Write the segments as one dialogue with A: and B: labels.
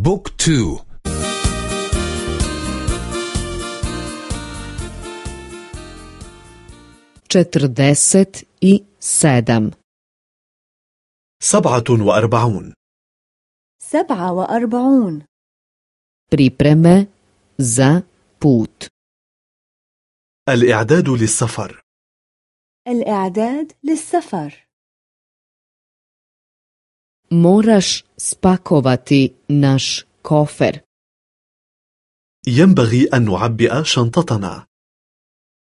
A: بوك تو.
B: četrdeset i sedam
C: سبعة وأربعون.
D: سبعة وأربعون.
B: pripreme za put
C: الإعداد للسفر.
D: الإعداد للسفر.
B: Moraš spakovati naš kofer.
C: ينبغي أن نعبئ شنطتنا.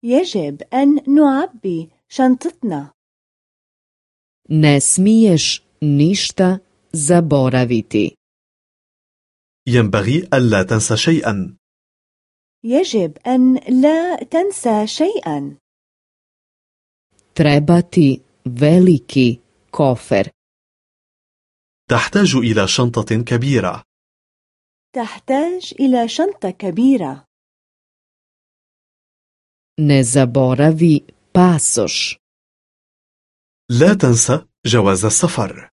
D: يجب أن نعبي شنطتنا.
B: Ne smiješ ništa zaboraviti.
C: ينبغي ألا تنسى شيئا.
D: يجب أن لا تنسى شيئا.
B: Treba ti veliki kofer.
C: تحتاج إلى شنطة كبيرة.
D: تحتاج إلى شنطة كبيرة.
B: Ne zaboravi pasoš.
C: لا تنسى جواز السفر.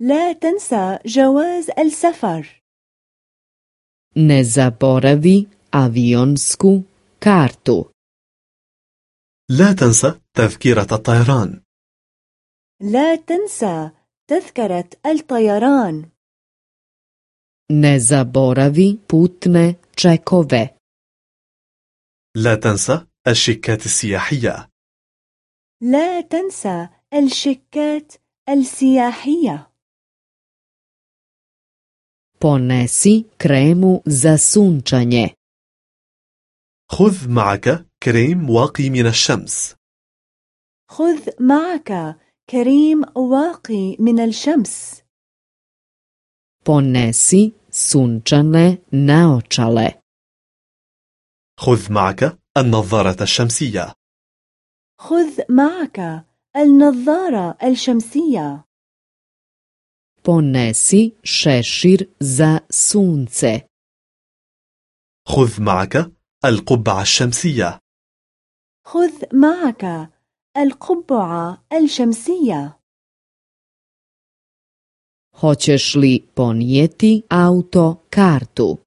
D: لا تنسى جواز السفر.
B: Ne zaboravi avionsku kartu.
C: لا تنسى تذكرة الطيران.
D: لا تنسى تذكرة الطيران.
B: Ne zaboravi putne čekove
C: لا تنسى الشيكات السياحية.
D: لا تنسى الشيكات السياحية.
B: Ponesi kremu za sunčanje.
C: خذ معك كريم واقي من الشمس.
D: خذ معك كريم واقي من الشمس.
B: Ponesi sunčane naočale.
C: خذ معك النظارة الشمسية.
D: خذ معك النظارة الشمسية.
B: Ponesi šešir za sunce.
C: خذ معك القبعة الشمسية.
D: خذ معك القبعة الشمسية
B: hoćeš li ponijeti auto kartu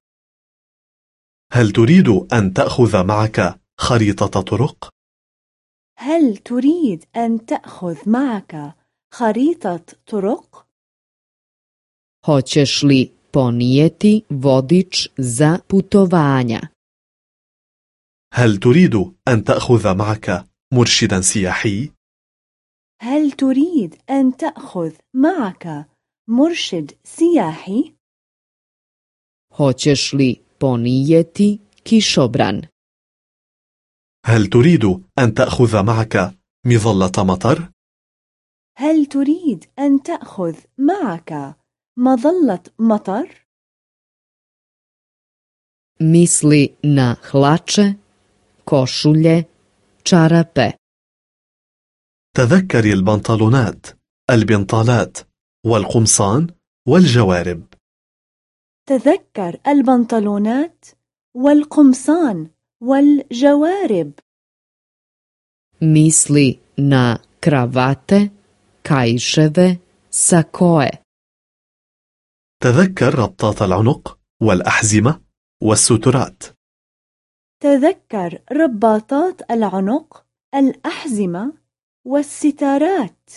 C: هل تريد أن تأخذ معك خريطة طرق؟
D: هل تريد أن تأخذ معك خريطة طرق؟
B: hoćeš li ponijeti vodič za putovanja
C: هل تريد أن تأخذ معك مرشدا سياحي؟
D: هل تريد أن تأخذ معك مرشد سياحي؟
B: hoćeš li ponijeti kišobran
C: هل تريد أن تأخذ معك مظلة مطر؟
D: هل تريد أن تأخذ معك مظلة مطر؟
B: misli na hlače košulje čarape
C: تذكري البنطلونات البنطالات والقمصان والجوارب.
D: تذكر البنطلونات والقمصان والجوارب.
B: misli na kravate kajševe sakoe
C: تذكر ربطات العنق والأحزمة والسترات.
D: تذكر رباطات العنق الأحزمة والستارات.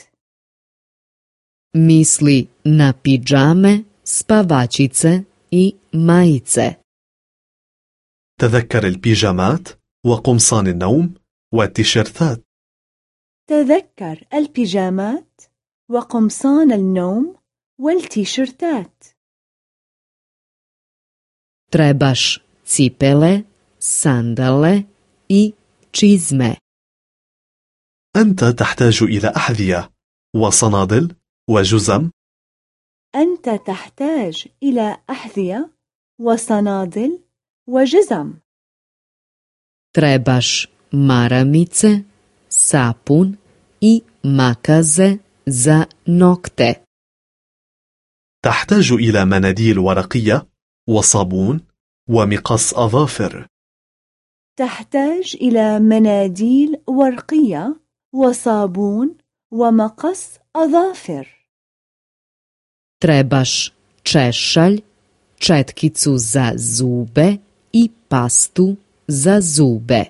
B: Misli na pidžame spavačice i majice.
C: تذكر البيجامات وقمصان النوم والتيشيرتات.
D: تذكر البيجامات وقمصان النوم والتيشيرتات.
B: Trebaš cipele sandale i čizme.
C: أنت تحتاج إلى أحذية وصنادل وجزم.
D: أنت تحتاج إلى أحذية وصنادل وجزم.
B: Trebaš maramice sapun i makaze za nokte.
C: تحتاج إلى مناديل ورقية وصابون ومقص أظافر.
D: تحتاج إلى مناديل ورقية وصابون ومقص أظافر.
B: Trebaš češalj četkicu za zube i pastu za zube.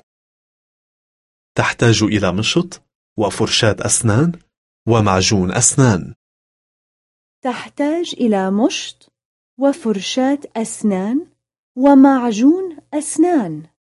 C: تحتاج إلى مشط وفرشاة أسنان ومعجون أسنان.
D: تحتاج إلى مشط وفرشاة أسنان ومعجون أسنان.